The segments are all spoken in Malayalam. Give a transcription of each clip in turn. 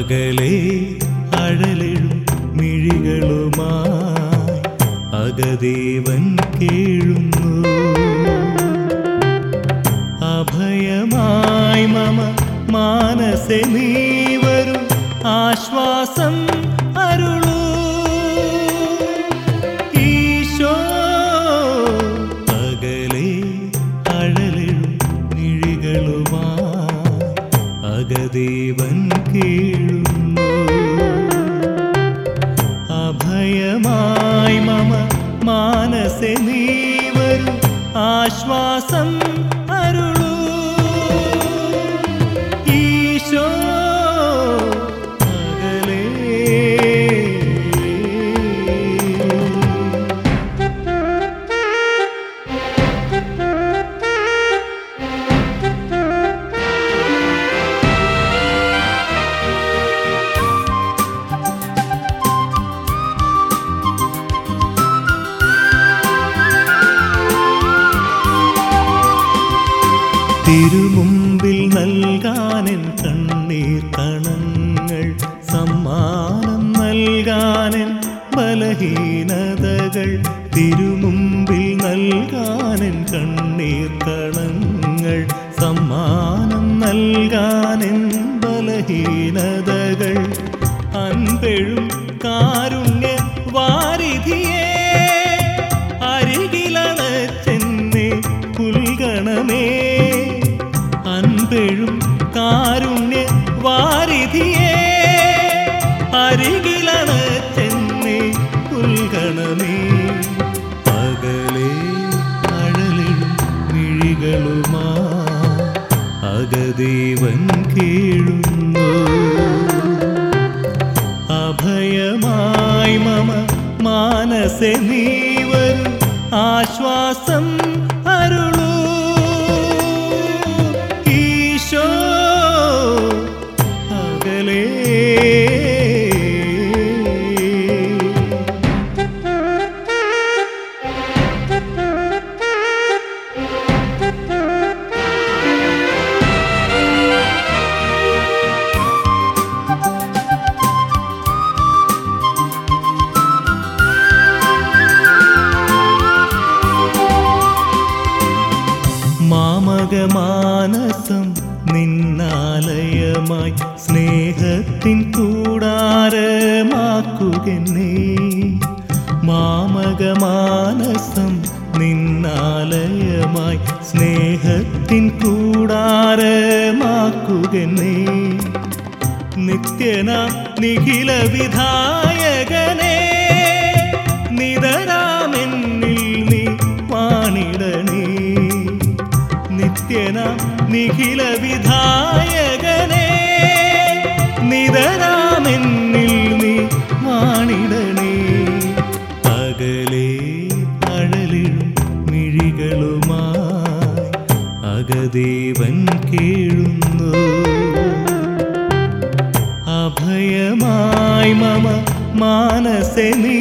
അകലെ അഴലെഴും മിഴികളുമായി അകദേവൻ കേഴുന്നു. അഭയമായി മമ മാനസെ നീ വരും. ആശ്വാസം आश्वास തിരുമുമ്പിൽ നൽകാനെൻ കണ്ണീർ കണങ്ങൾ സമ്മാനം നൽകാനെൻ ബലഹീനതകൾ തിരുമുമ്പിൽ നൽകാനെൻ കണ്ണീർ കണങ്ങൾ സമ്മാനം നൽകാനെൻ ബലഹീനതകൾ. അൻപെഴും കാരുണ്യ മിഴികളുമാ അകദേവൻ കേഴുന്നു. അഭയമായി മമ മാനസെ നീവരും ആശ്വാസം മാമകമാനസം നിന്നാലയമായി സ്നേഹത്തിൻ കൂടാരമാക്കുകെന്നേ മാമകമാനസം നിന്നാലയമായി സ്നേഹത്തിൻ കൂടാരമാക്കുകെന്നേ നിത്യന നിഖില വിധായകനേ നിഖില വിധായകനേ നിതരാമെന്നിൽ നീ മാണിടണേ അകലേ അഴലിടും മിഴികളുമായി അകദേവൻ കേഴുന്നു. അഭയമായി മമ മാനസെ നീ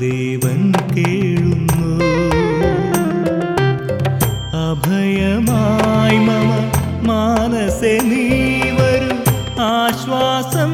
ദേവൻ കേഴുന്നു അഭയമായി മമ മാനസെ നീ വരും. ആശ്വാസം